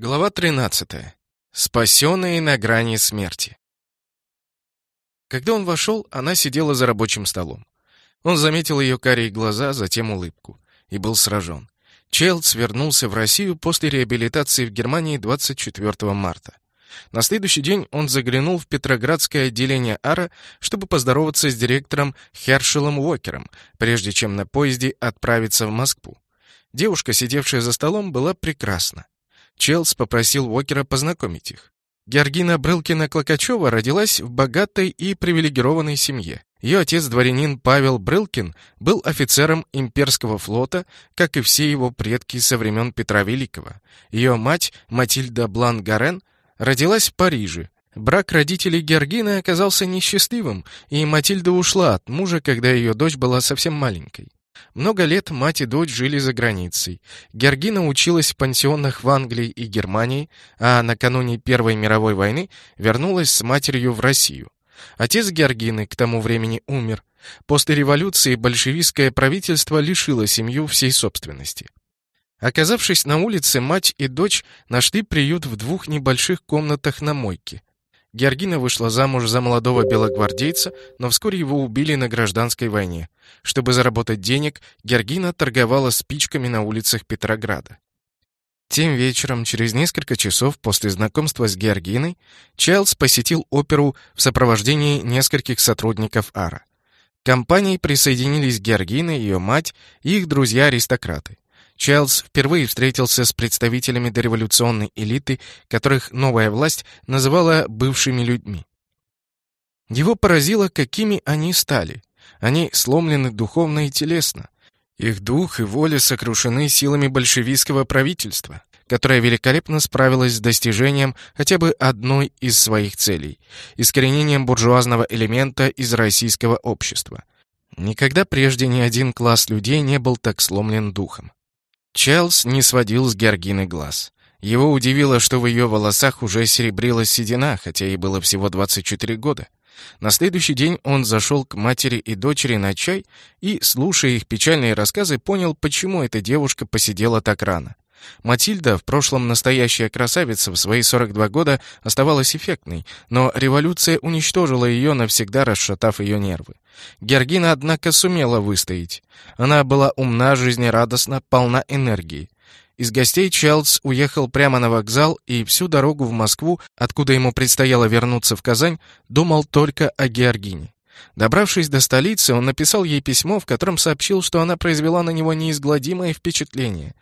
Глава 13. Спасенные на грани смерти. Когда он вошел, она сидела за рабочим столом. Он заметил ее карие глаза, затем улыбку, и был сражен. Челдс вернулся в Россию после реабилитации в Германии 24 марта. На следующий день он заглянул в Петроградское отделение АРА, чтобы поздороваться с директором Хершелом Уокером, прежде чем на поезде отправиться в Москву. Девушка, сидевшая за столом, была прекрасна. Челс попросил Уокера познакомить их. Георгина Брылкина-Клокачева родилась в богатой и привилегированной семье. Ее отец, дворянин Павел Брылкин, был офицером имперского флота, как и все его предки со времен Петра Великого. Ее мать, Матильда Блан-Гарен, родилась в Париже. Брак родителей Георгины оказался несчастливым, и Матильда ушла от мужа, когда ее дочь была совсем маленькой. Много лет мать и дочь жили за границей. Георгина училась в пансионах в Англии и Германии, а накануне Первой мировой войны вернулась с матерью в Россию. Отец Георгины к тому времени умер. После революции большевистское правительство лишило семью всей собственности. Оказавшись на улице, мать и дочь нашли приют в двух небольших комнатах на мойке. Георгина вышла замуж за молодого белогвардейца, но вскоре его убили на гражданской войне. Чтобы заработать денег, Георгина торговала спичками на улицах Петрограда. Тем вечером, через несколько часов после знакомства с Георгиной, Чайлдс посетил оперу в сопровождении нескольких сотрудников АРА. К компании присоединились Георгина, ее мать и их друзья-аристократы. Чайлдс впервые встретился с представителями дореволюционной элиты, которых новая власть называла бывшими людьми. Его поразило, какими они стали. Они сломлены духовно и телесно. Их дух и воля сокрушены силами большевистского правительства, которое великолепно справилось с достижением хотя бы одной из своих целей – искоренением буржуазного элемента из российского общества. Никогда прежде ни один класс людей не был так сломлен духом. Чарльз не сводил с Георгины глаз. Его удивило, что в ее волосах уже серебрилась седина, хотя ей было всего 24 года. На следующий день он зашел к матери и дочери на чай и, слушая их печальные рассказы, понял, почему эта девушка посидела так рано. Матильда, в прошлом настоящая красавица, в свои 42 года оставалась эффектной, но революция уничтожила ее, навсегда расшатав ее нервы. Георгина, однако, сумела выстоять. Она была умна, жизнерадостна, полна энергии. Из гостей Чайлдс уехал прямо на вокзал и всю дорогу в Москву, откуда ему предстояло вернуться в Казань, думал только о Георгине. Добравшись до столицы, он написал ей письмо, в котором сообщил, что она произвела на него неизгладимое впечатление.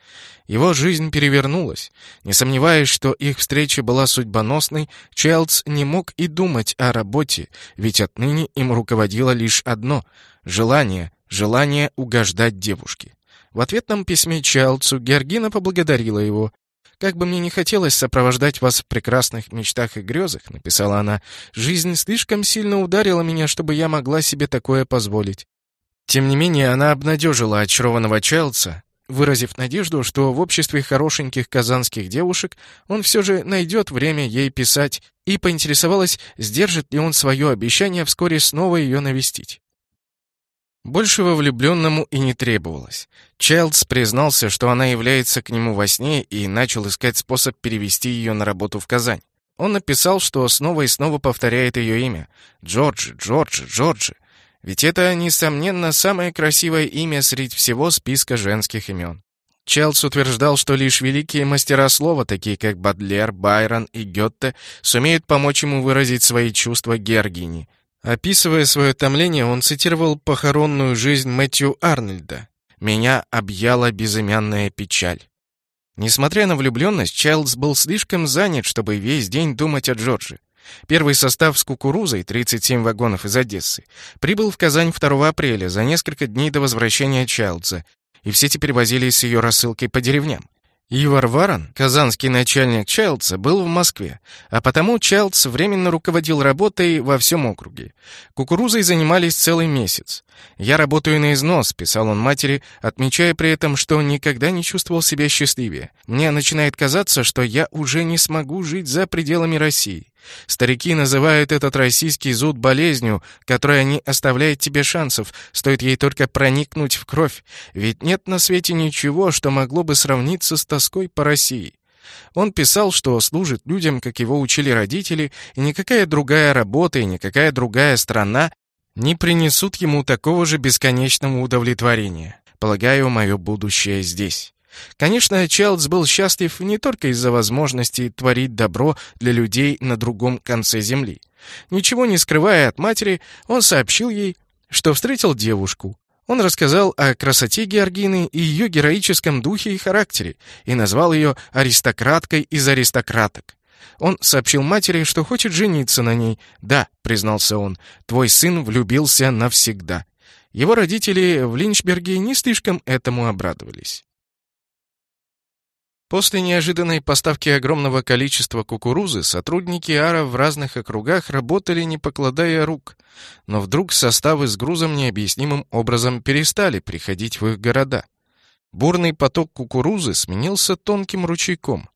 Его жизнь перевернулась. Не сомневаясь, что их встреча была судьбоносной, Чайлдс не мог и думать о работе, ведь отныне им руководило лишь одно — желание, желание угождать девушке. В ответном письме Чайлдсу Георгина поблагодарила его, «Как бы мне не хотелось сопровождать вас в прекрасных мечтах и грезах», — написала она, «жизнь слишком сильно ударила меня, чтобы я могла себе такое позволить». Тем не менее, она обнадежила очарованного Чайлдса, выразив надежду, что в обществе хорошеньких казанских девушек он все же найдет время ей писать, и поинтересовалась, сдержит ли он свое обещание вскоре снова ее навестить. Большего влюбленному и не требовалось. Чайлдс признался, что она является к нему во сне и начал искать способ перевести ее на работу в Казань. Он написал, что снова и снова повторяет ее имя. Джорджи, Джорджи, Джорджи. Ведь это, несомненно, самое красивое имя среди всего списка женских имен. Челс утверждал, что лишь великие мастера слова, такие как Бадлер, Байрон и Гетте, сумеют помочь ему выразить свои чувства Георгине, Описывая свое томление, он цитировал похоронную жизнь Мэтью Арнольда. «Меня объяла безымянная печаль». Несмотря на влюбленность, Чайлдс был слишком занят, чтобы весь день думать о Джорджи. Первый состав с кукурузой, 37 вагонов из Одессы, прибыл в Казань 2 апреля, за несколько дней до возвращения Чайлдса, и все теперь возились с ее рассылкой по деревням. Ивар Варан, казанский начальник Чайлдса, был в Москве, а потому Чайлдс временно руководил работой во всем округе. Кукурузой занимались целый месяц. «Я работаю на износ», — писал он матери, отмечая при этом, что никогда не чувствовал себя счастливее. «Мне начинает казаться, что я уже не смогу жить за пределами России. Старики называют этот российский зуд болезнью, которая не оставляет тебе шансов, стоит ей только проникнуть в кровь, ведь нет на свете ничего, что могло бы сравниться с тоской по России. Он писал, что служит людям, как его учили родители, и никакая другая работа и никакая другая страна не принесут ему такого же бесконечного удовлетворения. Полагаю, мое будущее здесь. Конечно, Чайлдс был счастлив не только из-за возможности творить добро для людей на другом конце земли. Ничего не скрывая от матери, он сообщил ей, что встретил девушку. Он рассказал о красоте Георгины и ее героическом духе и характере и назвал ее аристократкой из аристократок. Он сообщил матери, что хочет жениться на ней. «Да», — признался он, — «твой сын влюбился навсегда». Его родители в Линчберге не слишком этому обрадовались. После неожиданной поставки огромного количества кукурузы сотрудники АРА в разных округах работали не покладая рук, но вдруг составы с грузом необъяснимым образом перестали приходить в их города. Бурный поток кукурузы сменился тонким ручейком.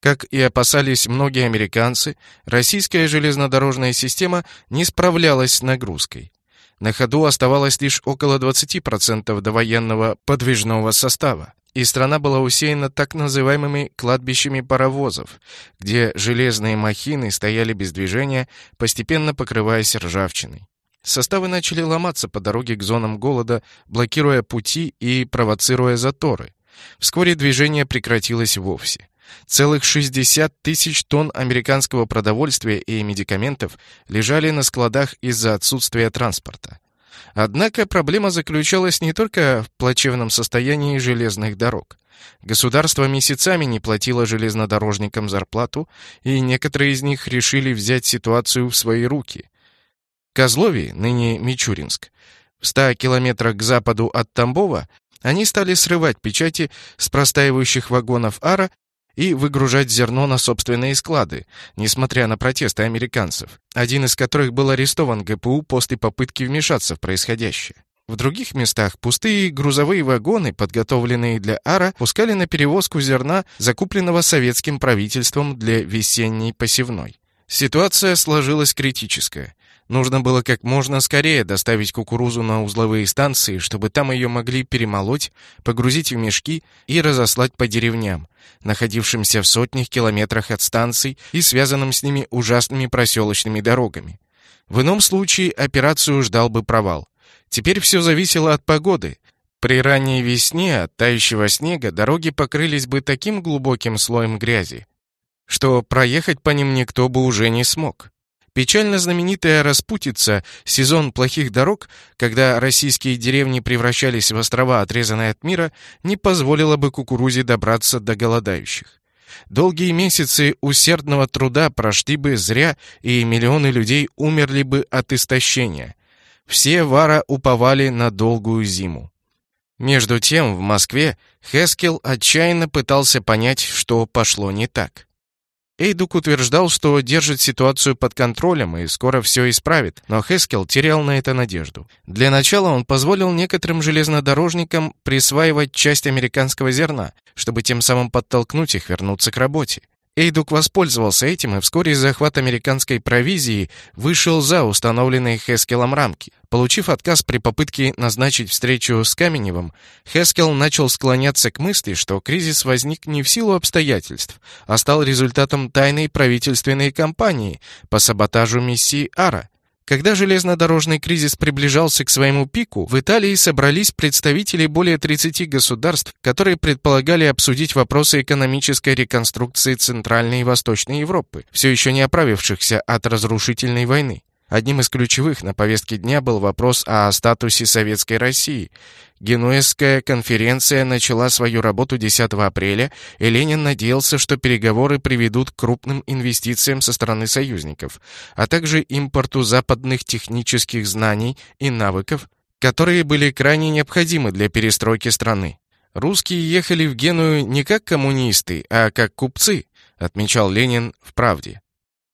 Как и опасались многие американцы, российская железнодорожная система не справлялась с нагрузкой. На ходу оставалось лишь около 20% довоенного подвижного состава и страна была усеяна так называемыми кладбищами паровозов, где железные махины стояли без движения, постепенно покрываясь ржавчиной. Составы начали ломаться по дороге к зонам голода, блокируя пути и провоцируя заторы. Вскоре движение прекратилось вовсе. Целых 60 тысяч тонн американского продовольствия и медикаментов лежали на складах из-за отсутствия транспорта. Однако проблема заключалась не только в плачевном состоянии железных дорог. Государство месяцами не платило железнодорожникам зарплату, и некоторые из них решили взять ситуацию в свои руки. Козлови, ныне Мичуринск, в 100 километрах к западу от Тамбова, они стали срывать печати с простаивающих вагонов ара и выгружать зерно на собственные склады, несмотря на протесты американцев, один из которых был арестован ГПУ после попытки вмешаться в происходящее. В других местах пустые грузовые вагоны, подготовленные для ара, пускали на перевозку зерна, закупленного советским правительством для весенней посевной. Ситуация сложилась критическая. Нужно было как можно скорее доставить кукурузу на узловые станции, чтобы там ее могли перемолоть, погрузить в мешки и разослать по деревням, находившимся в сотнях километрах от станций и связанным с ними ужасными проселочными дорогами. В ином случае операцию ждал бы провал. Теперь все зависело от погоды. При ранней весне от тающего снега дороги покрылись бы таким глубоким слоем грязи, что проехать по ним никто бы уже не смог. Печально знаменитая распутица, сезон плохих дорог, когда российские деревни превращались в острова, отрезанные от мира, не позволила бы кукурузе добраться до голодающих. Долгие месяцы усердного труда прошли бы зря, и миллионы людей умерли бы от истощения. Все вара уповали на долгую зиму. Между тем, в Москве Хескел отчаянно пытался понять, что пошло не так. Эйдук утверждал, что держит ситуацию под контролем и скоро все исправит, но Хескел терял на это надежду. Для начала он позволил некоторым железнодорожникам присваивать часть американского зерна, чтобы тем самым подтолкнуть их вернуться к работе. Эйдук воспользовался этим, и вскоре захват американской провизии вышел за установленные Хескелом рамки. Получив отказ при попытке назначить встречу с Каменевым, Хескел начал склоняться к мысли, что кризис возник не в силу обстоятельств, а стал результатом тайной правительственной кампании по саботажу миссии Ара. Когда железнодорожный кризис приближался к своему пику, в Италии собрались представители более 30 государств, которые предполагали обсудить вопросы экономической реконструкции Центральной и Восточной Европы, все еще не оправившихся от разрушительной войны. Одним из ключевых на повестке дня был вопрос о статусе Советской России. Генуэзская конференция начала свою работу 10 апреля, и Ленин надеялся, что переговоры приведут к крупным инвестициям со стороны союзников, а также импорту западных технических знаний и навыков, которые были крайне необходимы для перестройки страны. «Русские ехали в Геную не как коммунисты, а как купцы», отмечал Ленин в «Правде».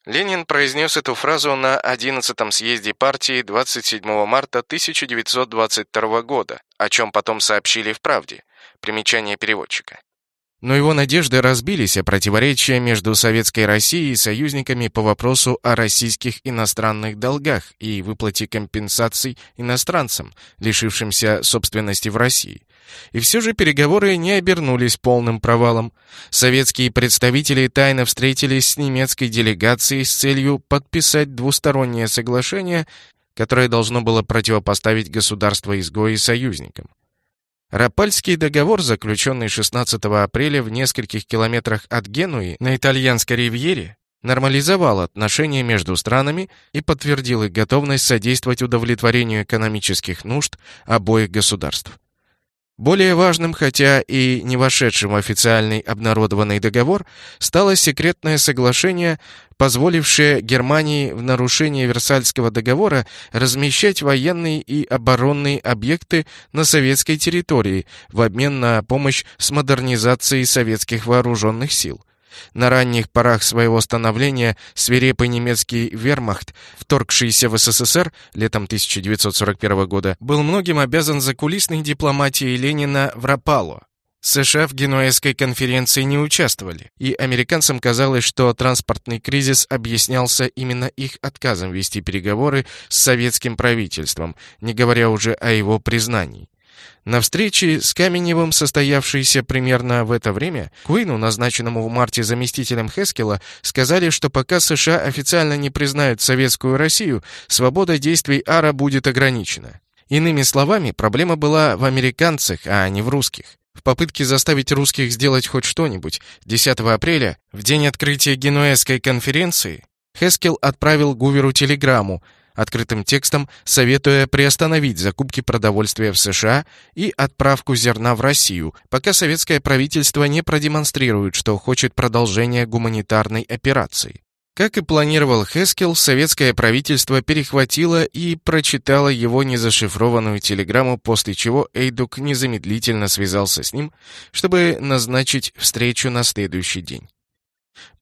Ленин произнес эту фразу на 11-м съезде партии 27 марта 1922 года, о чем потом сообщили в «Правде». Примечание переводчика. Но его надежды разбились, а противоречия между Советской Россией и союзниками по вопросу о российских иностранных долгах и выплате компенсаций иностранцам, лишившимся собственности в России, И все же переговоры не обернулись полным провалом. Советские представители тайно встретились с немецкой делегацией с целью подписать двустороннее соглашение, которое должно было противопоставить государство-изгои союзникам. Рапальский договор, заключенный 16 апреля в нескольких километрах от Генуи на итальянской ривьере, нормализовал отношения между странами и подтвердил их готовность содействовать удовлетворению экономических нужд обоих государств. Более важным, хотя и не вошедшим в официальный обнародованный договор, стало секретное соглашение, позволившее Германии в нарушение Версальского договора размещать военные и оборонные объекты на советской территории в обмен на помощь с модернизацией советских вооруженных сил. На ранних порах своего становления свирепый немецкий вермахт, вторгшийся в СССР летом 1941 года, был многим обязан закулисной дипломатией Ленина в Рапало. США в Генуэзской конференции не участвовали, и американцам казалось, что транспортный кризис объяснялся именно их отказом вести переговоры с советским правительством, не говоря уже о его признании. На встрече с Каменевым, состоявшейся примерно в это время, Куину, назначенному в марте заместителем Хескела, сказали, что пока США официально не признают советскую Россию, свобода действий АРА будет ограничена. Иными словами, проблема была в американцах, а не в русских. В попытке заставить русских сделать хоть что-нибудь, 10 апреля, в день открытия Генуэзской конференции, Хескел отправил Гуверу телеграмму, открытым текстом советуя приостановить закупки продовольствия в США и отправку зерна в Россию, пока советское правительство не продемонстрирует, что хочет продолжения гуманитарной операции. Как и планировал Хескел, советское правительство перехватило и прочитало его незашифрованную телеграмму, после чего Эйдук незамедлительно связался с ним, чтобы назначить встречу на следующий день.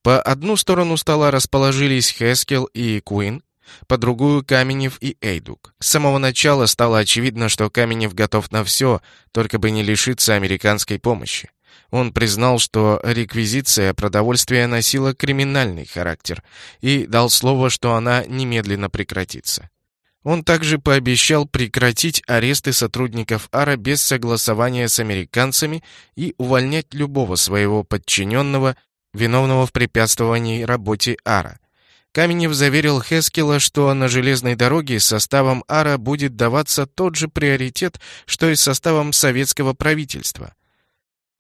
По одну сторону стола расположились Хескел и Куин, по другую Каменев и Эйдук. С самого начала стало очевидно, что Каменев готов на все, только бы не лишиться американской помощи. Он признал, что реквизиция продовольствия носила криминальный характер и дал слово, что она немедленно прекратится. Он также пообещал прекратить аресты сотрудников АРА без согласования с американцами и увольнять любого своего подчиненного, виновного в препятствовании работе АРА, Каменев заверил Хескела, что на железной дороге составом АРА будет даваться тот же приоритет, что и составом советского правительства.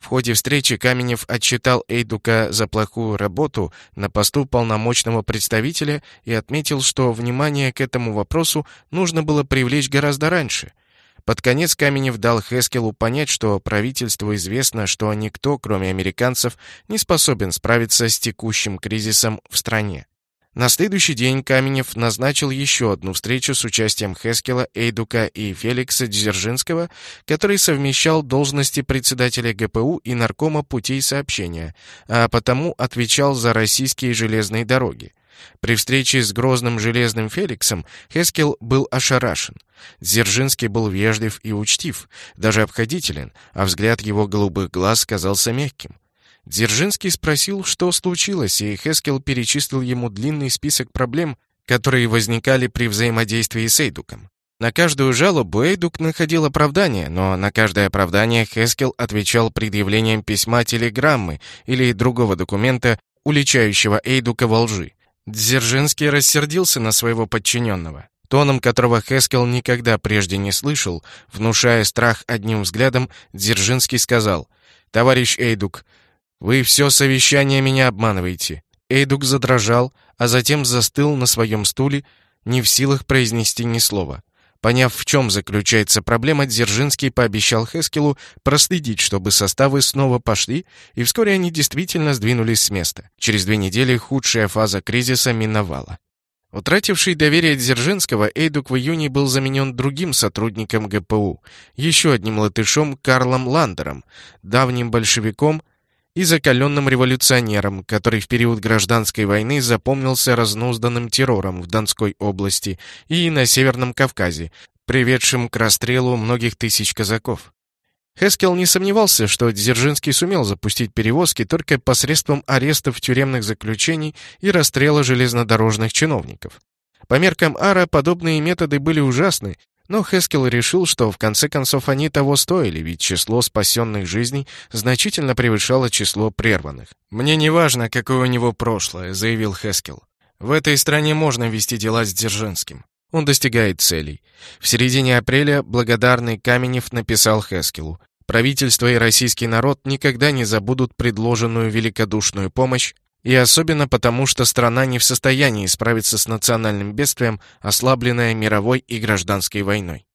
В ходе встречи Каменев отчитал Эйдука за плохую работу на посту полномочного представителя и отметил, что внимание к этому вопросу нужно было привлечь гораздо раньше. Под конец Каменев дал Хескелу понять, что правительству известно, что никто, кроме американцев, не способен справиться с текущим кризисом в стране. На следующий день Каменев назначил еще одну встречу с участием Хескела, Эйдука и Феликса Дзержинского, который совмещал должности председателя ГПУ и наркома путей сообщения, а потому отвечал за российские железные дороги. При встрече с грозным железным Феликсом Хескел был ошарашен. Дзержинский был вежлив и учтив, даже обходителен, а взгляд его голубых глаз казался мягким. Дзержинский спросил, что случилось, и Хескел перечислил ему длинный список проблем, которые возникали при взаимодействии с Эйдуком. На каждую жалобу Эйдук находил оправдание, но на каждое оправдание Хескел отвечал предъявлением письма телеграммы или другого документа, уличающего Эйдука во лжи. Дзержинский рассердился на своего подчиненного, тоном которого Хескел никогда прежде не слышал, внушая страх одним взглядом, Дзержинский сказал «Товарищ Эйдук, «Вы все совещание меня обманываете». Эйдук задрожал, а затем застыл на своем стуле, не в силах произнести ни слова. Поняв, в чем заключается проблема, Дзержинский пообещал Хескелу проследить, чтобы составы снова пошли, и вскоре они действительно сдвинулись с места. Через две недели худшая фаза кризиса миновала. Утративший доверие Дзержинского, Эйдук в июне был заменен другим сотрудником ГПУ, еще одним латышом Карлом Ландером, давним большевиком, и закаленным революционером, который в период гражданской войны запомнился разнузданным террором в Донской области и на Северном Кавказе, приведшим к расстрелу многих тысяч казаков. Хескел не сомневался, что Дзержинский сумел запустить перевозки только посредством арестов тюремных заключений и расстрела железнодорожных чиновников. По меркам Ара подобные методы были ужасны, Но Хескел решил, что в конце концов они того стоили, ведь число спасенных жизней значительно превышало число прерванных. «Мне не важно, какое у него прошлое», — заявил Хескел. «В этой стране можно вести дела с Дзержинским. Он достигает целей». В середине апреля благодарный Каменев написал Хескелу. «Правительство и российский народ никогда не забудут предложенную великодушную помощь и особенно потому, что страна не в состоянии справиться с национальным бедствием, ослабленная мировой и гражданской войной.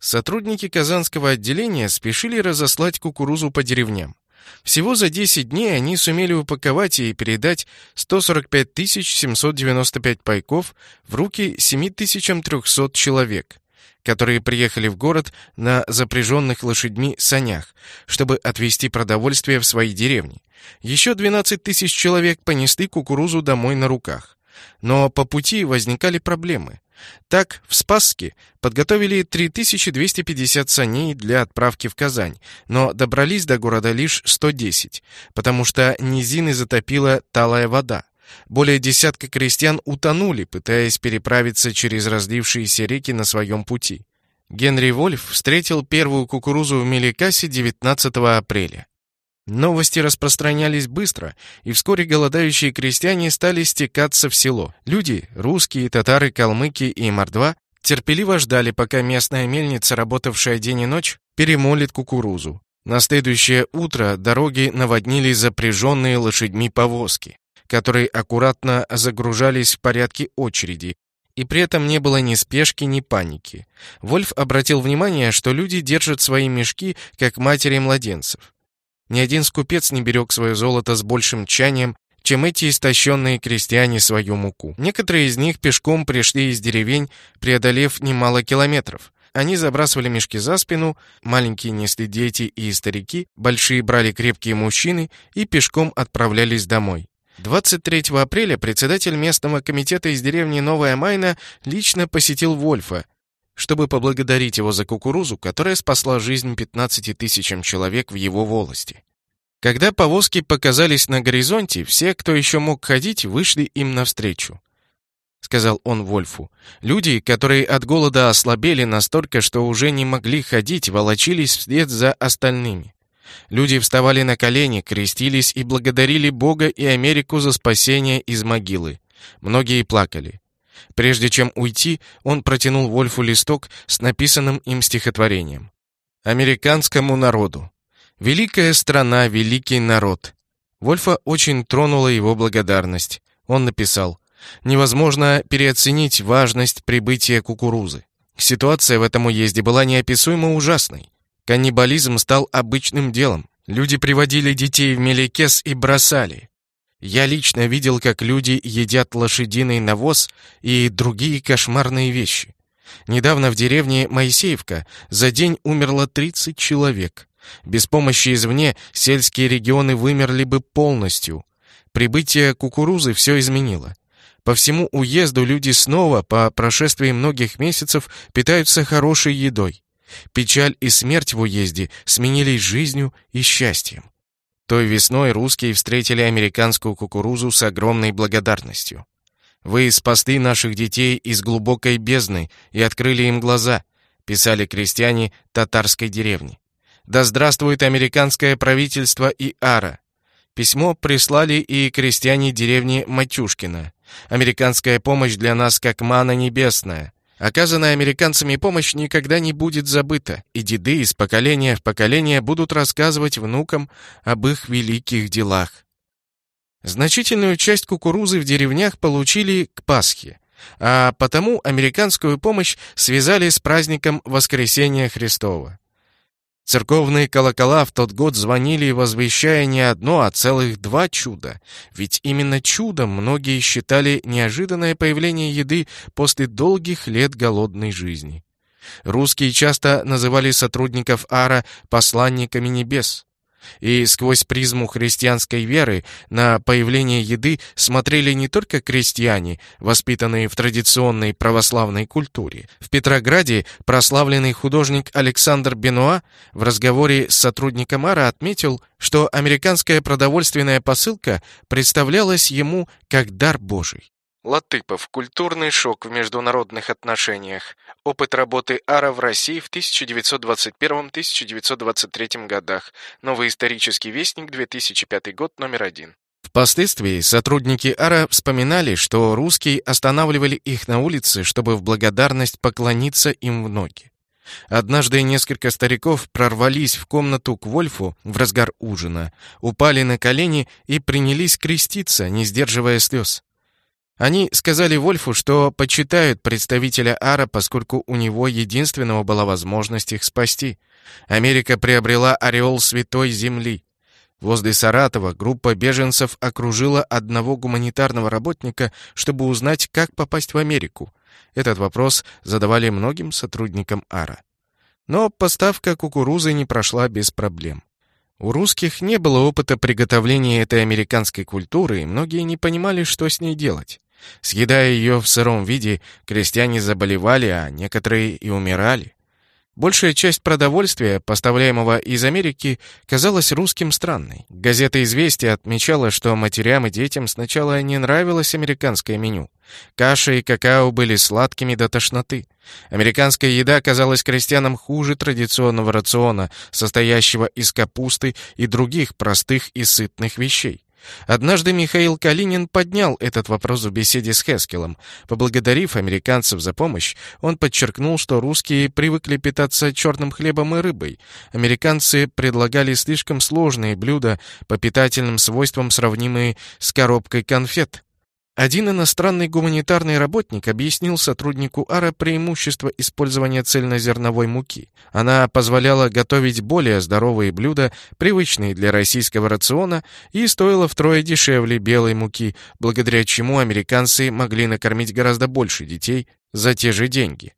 Сотрудники Казанского отделения спешили разослать кукурузу по деревням. Всего за 10 дней они сумели упаковать и передать 145 795 пайков в руки 7300 человек, которые приехали в город на запряженных лошадьми санях, чтобы отвезти продовольствие в свои деревни. Еще 12 тысяч человек понесли кукурузу домой на руках. Но по пути возникали проблемы. Так, в Спасске подготовили 3250 саней для отправки в Казань, но добрались до города лишь 110, потому что низины затопила талая вода. Более десятка крестьян утонули, пытаясь переправиться через разлившиеся реки на своем пути. Генри Вольф встретил первую кукурузу в Меликасе 19 апреля. Новости распространялись быстро, и вскоре голодающие крестьяне стали стекаться в село. Люди, русские, татары, калмыки и мордва, терпеливо ждали, пока местная мельница, работавшая день и ночь, перемолит кукурузу. На следующее утро дороги наводнили запряженные лошадьми повозки, которые аккуратно загружались в порядке очереди, и при этом не было ни спешки, ни паники. Вольф обратил внимание, что люди держат свои мешки, как матери младенцев. Ни один скупец не берег свое золото с большим тчанием, чем эти истощенные крестьяне свою муку. Некоторые из них пешком пришли из деревень, преодолев немало километров. Они забрасывали мешки за спину, маленькие несли дети и старики, большие брали крепкие мужчины и пешком отправлялись домой. 23 апреля председатель местного комитета из деревни Новая Майна лично посетил Вольфа, чтобы поблагодарить его за кукурузу, которая спасла жизнь 15 тысячам человек в его волости. Когда повозки показались на горизонте, все, кто еще мог ходить, вышли им навстречу. Сказал он Вольфу. Люди, которые от голода ослабели настолько, что уже не могли ходить, волочились вслед за остальными. Люди вставали на колени, крестились и благодарили Бога и Америку за спасение из могилы. Многие плакали. Прежде чем уйти, он протянул Вольфу листок с написанным им стихотворением. «Американскому народу. Великая страна, великий народ». Вольфа очень тронула его благодарность. Он написал, «Невозможно переоценить важность прибытия кукурузы. Ситуация в этом уезде была неописуемо ужасной. Каннибализм стал обычным делом. Люди приводили детей в Меликес и бросали. Я лично видел, как люди едят лошадиный навоз и другие кошмарные вещи. Недавно в деревне Моисеевка за день умерло 30 человек. Без помощи извне сельские регионы вымерли бы полностью. Прибытие кукурузы все изменило. По всему уезду люди снова, по прошествии многих месяцев, питаются хорошей едой. Печаль и смерть в уезде сменились жизнью и счастьем. Той весной русские встретили американскую кукурузу с огромной благодарностью. «Вы спасли наших детей из глубокой бездны и открыли им глаза», писали крестьяне татарской деревни. «Да здравствует американское правительство и Ара!» Письмо прислали и крестьяне деревни Матюшкина. «Американская помощь для нас как мана небесная. Оказанная американцами помощь никогда не будет забыта, и деды из поколения в поколение будут рассказывать внукам об их великих делах. Значительную часть кукурузы в деревнях получили к Пасхе, а потому американскую помощь связали с праздником Воскресения Христова. Церковные колокола в тот год звонили, возвещая не одно, а целых два чуда. Ведь именно чудом многие считали неожиданное появление еды после долгих лет голодной жизни. Русские часто называли сотрудников Ара посланниками небес и сквозь призму христианской веры на появление еды смотрели не только крестьяне, воспитанные в традиционной православной культуре. В Петрограде прославленный художник Александр Бенуа в разговоре с сотрудником АРА отметил, что американская продовольственная посылка представлялась ему как дар Божий. Латыпов. Культурный шок в международных отношениях. Опыт работы АРА в России в 1921-1923 годах. Новый исторический вестник, 2005 год, номер один. Впоследствии сотрудники АРА вспоминали, что русские останавливали их на улице, чтобы в благодарность поклониться им в ноги. Однажды несколько стариков прорвались в комнату к Вольфу в разгар ужина, упали на колени и принялись креститься, не сдерживая слез. Они сказали Вольфу, что почитают представителя Ара, поскольку у него единственного была возможность их спасти. Америка приобрела ореол Святой Земли. Возле Саратова группа беженцев окружила одного гуманитарного работника, чтобы узнать, как попасть в Америку. Этот вопрос задавали многим сотрудникам АРА. Но поставка кукурузы не прошла без проблем. У русских не было опыта приготовления этой американской культуры, и многие не понимали, что с ней делать. Съедая ее в сыром виде, крестьяне заболевали, а некоторые и умирали. Большая часть продовольствия, поставляемого из Америки, казалась русским странной. Газета «Известия» отмечала, что матерям и детям сначала не нравилось американское меню. Каша и какао были сладкими до тошноты. Американская еда казалась крестьянам хуже традиционного рациона, состоящего из капусты и других простых и сытных вещей. Однажды Михаил Калинин поднял этот вопрос в беседе с Хескелом. Поблагодарив американцев за помощь, он подчеркнул, что русские привыкли питаться черным хлебом и рыбой. Американцы предлагали слишком сложные блюда по питательным свойствам, сравнимые с коробкой конфет. Один иностранный гуманитарный работник объяснил сотруднику АРА преимущество использования цельнозерновой муки. Она позволяла готовить более здоровые блюда, привычные для российского рациона, и стоила втрое дешевле белой муки, благодаря чему американцы могли накормить гораздо больше детей за те же деньги.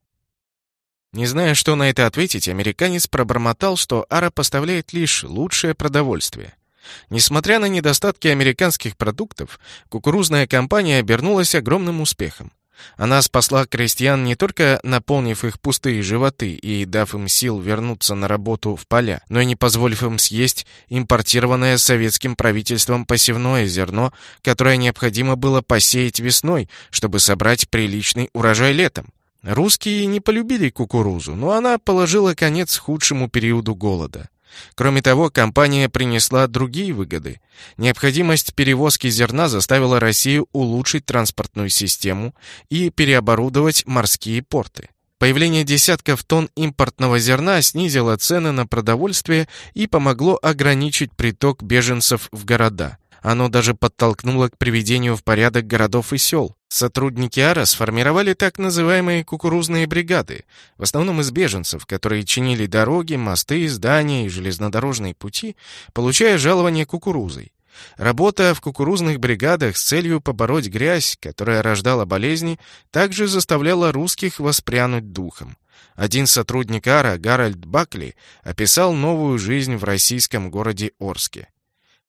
Не зная, что на это ответить, американец пробормотал, что АРА поставляет лишь лучшее продовольствие. Несмотря на недостатки американских продуктов, кукурузная компания обернулась огромным успехом. Она спасла крестьян не только наполнив их пустые животы и дав им сил вернуться на работу в поля, но и не позволив им съесть импортированное советским правительством посевное зерно, которое необходимо было посеять весной, чтобы собрать приличный урожай летом. Русские не полюбили кукурузу, но она положила конец худшему периоду голода. Кроме того, компания принесла другие выгоды. Необходимость перевозки зерна заставила Россию улучшить транспортную систему и переоборудовать морские порты. Появление десятков тонн импортного зерна снизило цены на продовольствие и помогло ограничить приток беженцев в города. Оно даже подтолкнуло к приведению в порядок городов и сел. Сотрудники АРА сформировали так называемые кукурузные бригады, в основном из беженцев, которые чинили дороги, мосты, здания и железнодорожные пути, получая жалование кукурузой. Работа в кукурузных бригадах с целью побороть грязь, которая рождала болезни, также заставляла русских воспрянуть духом. Один сотрудник АРА, Гарольд Бакли, описал новую жизнь в российском городе Орске.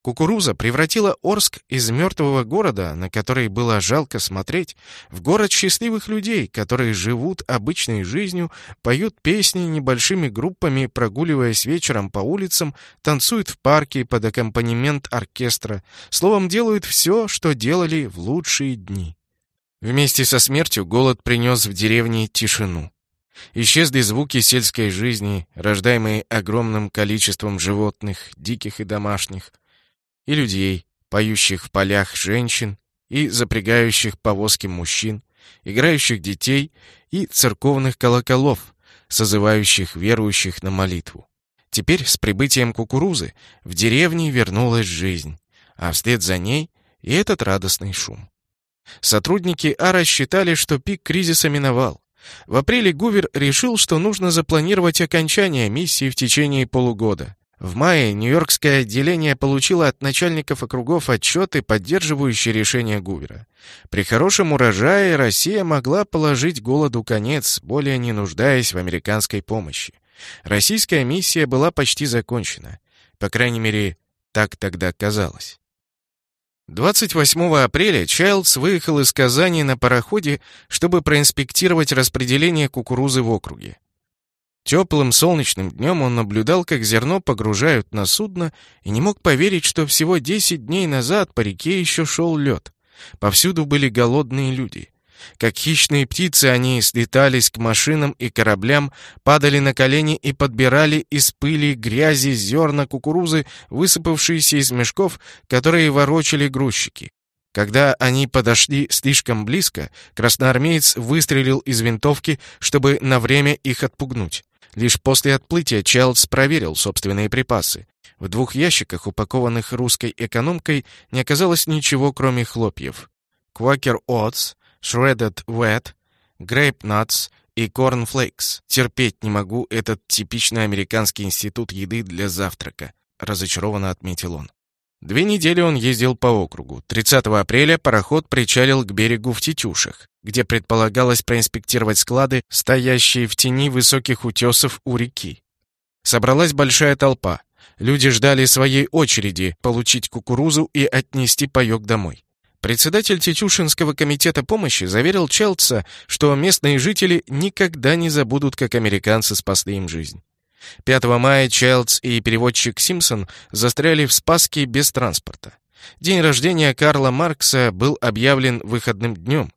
Кукуруза превратила Орск из мертвого города, на который было жалко смотреть, в город счастливых людей, которые живут обычной жизнью, поют песни небольшими группами, прогуливаясь вечером по улицам, танцуют в парке под аккомпанемент оркестра, словом, делают все, что делали в лучшие дни. Вместе со смертью голод принес в деревне тишину. Исчезли звуки сельской жизни, рождаемые огромным количеством животных, диких и домашних и людей, поющих в полях женщин и запрягающих повозки мужчин, играющих детей и церковных колоколов, созывающих верующих на молитву. Теперь с прибытием кукурузы в деревне вернулась жизнь, а вслед за ней и этот радостный шум. Сотрудники АРА считали, что пик кризиса миновал. В апреле Гувер решил, что нужно запланировать окончание миссии в течение полугода. В мае Нью-Йоркское отделение получило от начальников округов отчеты, поддерживающие решение Гувера. При хорошем урожае Россия могла положить голоду конец, более не нуждаясь в американской помощи. Российская миссия была почти закончена. По крайней мере, так тогда казалось. 28 апреля Чайлдс выехал из Казани на пароходе, чтобы проинспектировать распределение кукурузы в округе. Теплым солнечным днем он наблюдал, как зерно погружают на судно, и не мог поверить, что всего 10 дней назад по реке еще шел лед. Повсюду были голодные люди. Как хищные птицы они слетались к машинам и кораблям, падали на колени и подбирали из пыли, грязи, зерна кукурузы, высыпавшиеся из мешков, которые ворочали грузчики. Когда они подошли слишком близко, красноармеец выстрелил из винтовки, чтобы на время их отпугнуть. Лишь после отплытия Челдс проверил собственные припасы. В двух ящиках, упакованных русской экономкой, не оказалось ничего, кроме хлопьев. Quaker Oats, Shredded Wheat, Grape Nuts и Corn Flakes. Терпеть не могу этот типичный американский институт еды для завтрака, разочарованно отметил он. Две недели он ездил по округу. 30 апреля пароход причалил к берегу в Тетюшах, где предполагалось проинспектировать склады, стоящие в тени высоких утесов у реки. Собралась большая толпа. Люди ждали своей очереди получить кукурузу и отнести паёк домой. Председатель Тетюшинского комитета помощи заверил Челтса, что местные жители никогда не забудут, как американцы спасли им жизнь. 5 мая Чайлдс и переводчик Симпсон застряли в Спаске без транспорта. День рождения Карла Маркса был объявлен выходным днем.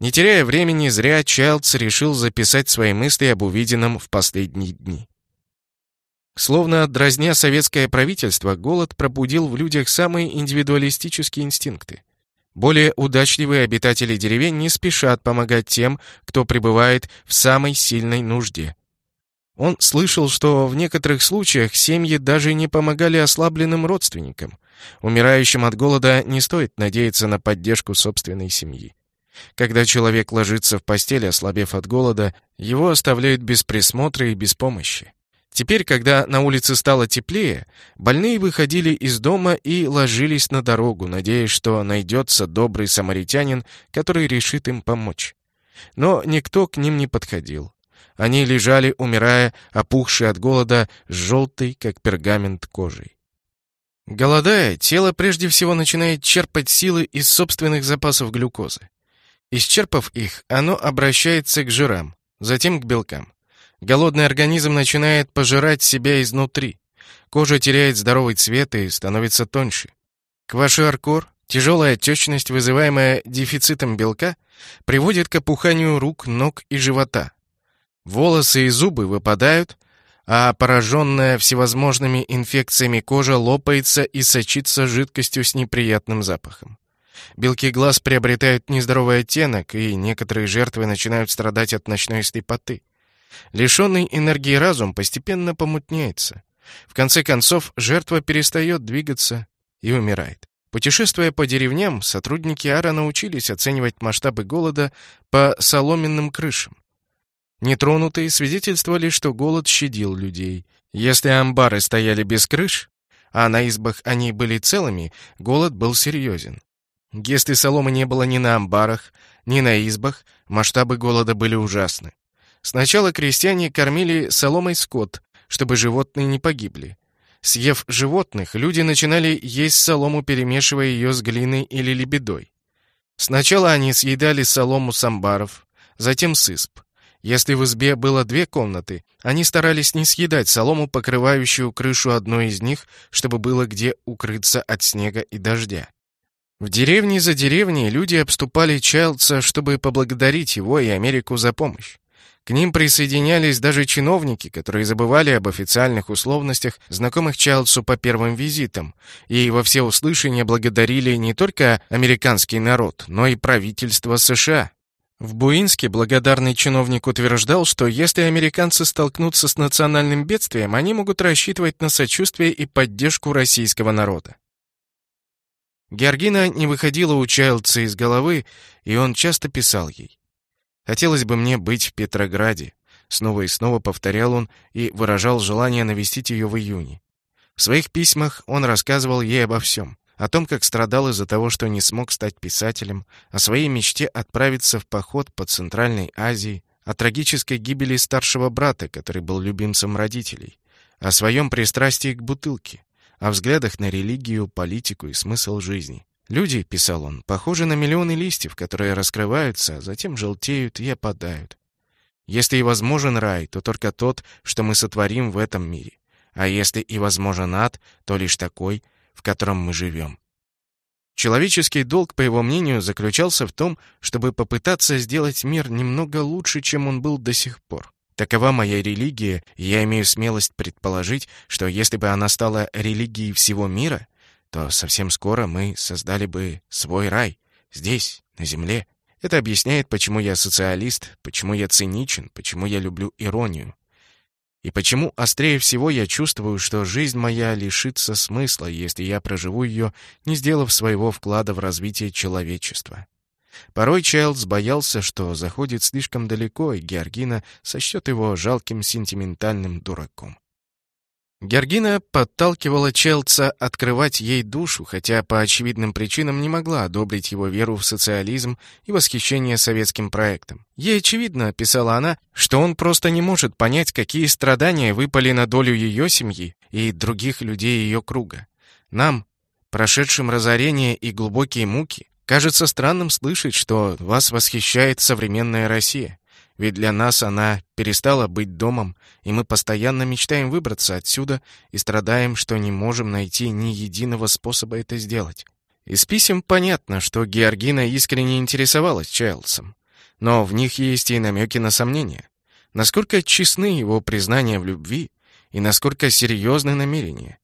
Не теряя времени, зря Чайлдс решил записать свои мысли об увиденном в последние дни. Словно дразня советское правительство, голод пробудил в людях самые индивидуалистические инстинкты. Более удачливые обитатели деревень не спешат помогать тем, кто пребывает в самой сильной нужде. Он слышал, что в некоторых случаях семьи даже не помогали ослабленным родственникам. Умирающим от голода не стоит надеяться на поддержку собственной семьи. Когда человек ложится в постель, ослабев от голода, его оставляют без присмотра и без помощи. Теперь, когда на улице стало теплее, больные выходили из дома и ложились на дорогу, надеясь, что найдется добрый самаритянин, который решит им помочь. Но никто к ним не подходил. Они лежали, умирая, опухшие от голода, с желтой, как пергамент, кожей. Голодая, тело прежде всего начинает черпать силы из собственных запасов глюкозы. Исчерпав их, оно обращается к жирам, затем к белкам. Голодный организм начинает пожирать себя изнутри. Кожа теряет здоровый цвет и становится тоньше. Квашиаркор, тяжелая отечность, вызываемая дефицитом белка, приводит к опуханию рук, ног и живота, Волосы и зубы выпадают, а пораженная всевозможными инфекциями кожа лопается и сочится жидкостью с неприятным запахом. Белки глаз приобретают нездоровый оттенок, и некоторые жертвы начинают страдать от ночной слепоты. Лишенный энергии разум постепенно помутняется. В конце концов, жертва перестает двигаться и умирает. Путешествуя по деревням, сотрудники Ара научились оценивать масштабы голода по соломенным крышам. Нетронутые свидетельствовали, что голод щадил людей. Если амбары стояли без крыш, а на избах они были целыми, голод был серьезен. Если соломы не было ни на амбарах, ни на избах, масштабы голода были ужасны. Сначала крестьяне кормили соломой скот, чтобы животные не погибли. Съев животных, люди начинали есть солому, перемешивая ее с глиной или лебедой. Сначала они съедали солому с амбаров, затем с изб. Если в избе было две комнаты, они старались не съедать солому, покрывающую крышу одной из них, чтобы было где укрыться от снега и дождя. В деревне за деревней люди обступали Чайлдса, чтобы поблагодарить его и Америку за помощь. К ним присоединялись даже чиновники, которые забывали об официальных условностях, знакомых Чайлдсу по первым визитам, и во всеуслышание благодарили не только американский народ, но и правительство США. В Буинске благодарный чиновник утверждал, что если американцы столкнутся с национальным бедствием, они могут рассчитывать на сочувствие и поддержку российского народа. Георгина не выходила у Чайлдса из головы, и он часто писал ей. «Хотелось бы мне быть в Петрограде», — снова и снова повторял он и выражал желание навестить ее в июне. В своих письмах он рассказывал ей обо всем о том, как страдал из-за того, что не смог стать писателем, о своей мечте отправиться в поход по Центральной Азии, о трагической гибели старшего брата, который был любимцем родителей, о своем пристрастии к бутылке, о взглядах на религию, политику и смысл жизни. «Люди», — писал он, — «похожи на миллионы листьев, которые раскрываются, а затем желтеют и опадают. Если и возможен рай, то только тот, что мы сотворим в этом мире. А если и возможен ад, то лишь такой, в котором мы живем. Человеческий долг, по его мнению, заключался в том, чтобы попытаться сделать мир немного лучше, чем он был до сих пор. Такова моя религия, и я имею смелость предположить, что если бы она стала религией всего мира, то совсем скоро мы создали бы свой рай, здесь, на земле. Это объясняет, почему я социалист, почему я циничен, почему я люблю иронию. И почему острее всего я чувствую, что жизнь моя лишится смысла, если я проживу ее, не сделав своего вклада в развитие человечества. Порой Чайлдс боялся, что заходит слишком далеко, и Георгина сочтет его жалким сентиментальным дураком. Георгина подталкивала Челца открывать ей душу, хотя по очевидным причинам не могла одобрить его веру в социализм и восхищение советским проектом. Ей очевидно, писала она, что он просто не может понять, какие страдания выпали на долю ее семьи и других людей ее круга. Нам, прошедшим разорение и глубокие муки, кажется странным слышать, что вас восхищает современная Россия. Ведь для нас она перестала быть домом, и мы постоянно мечтаем выбраться отсюда и страдаем, что не можем найти ни единого способа это сделать. Из писем понятно, что Георгина искренне интересовалась Чайлдсом, но в них есть и намеки на сомнения. Насколько честны его признания в любви и насколько серьезны намерения?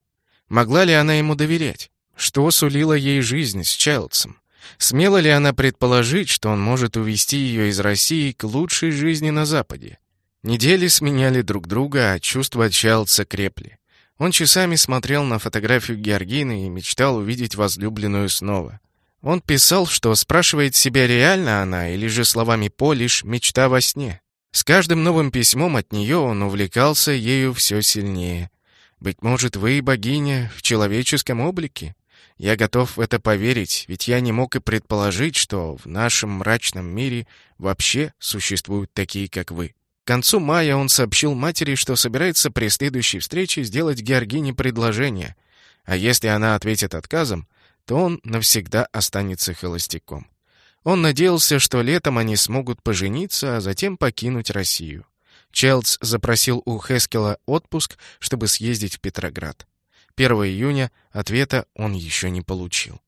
Могла ли она ему доверять? Что сулила ей жизнь с Чайлдсом? Смела ли она предположить, что он может увести ее из России к лучшей жизни на Западе? Недели сменяли друг друга, а чувства Чайлдса крепли. Он часами смотрел на фотографию Георгины и мечтал увидеть возлюбленную снова. Он писал, что спрашивает себя, реально она или же словами По лишь мечта во сне. С каждым новым письмом от нее он увлекался ею все сильнее. «Быть может, вы, богиня, в человеческом облике?» Я готов в это поверить, ведь я не мог и предположить, что в нашем мрачном мире вообще существуют такие, как вы. К концу мая он сообщил матери, что собирается при следующей встрече сделать Георгине предложение, а если она ответит отказом, то он навсегда останется холостяком. Он надеялся, что летом они смогут пожениться, а затем покинуть Россию. Челдс запросил у Хескела отпуск, чтобы съездить в Петроград. 1 июня ответа он еще не получил.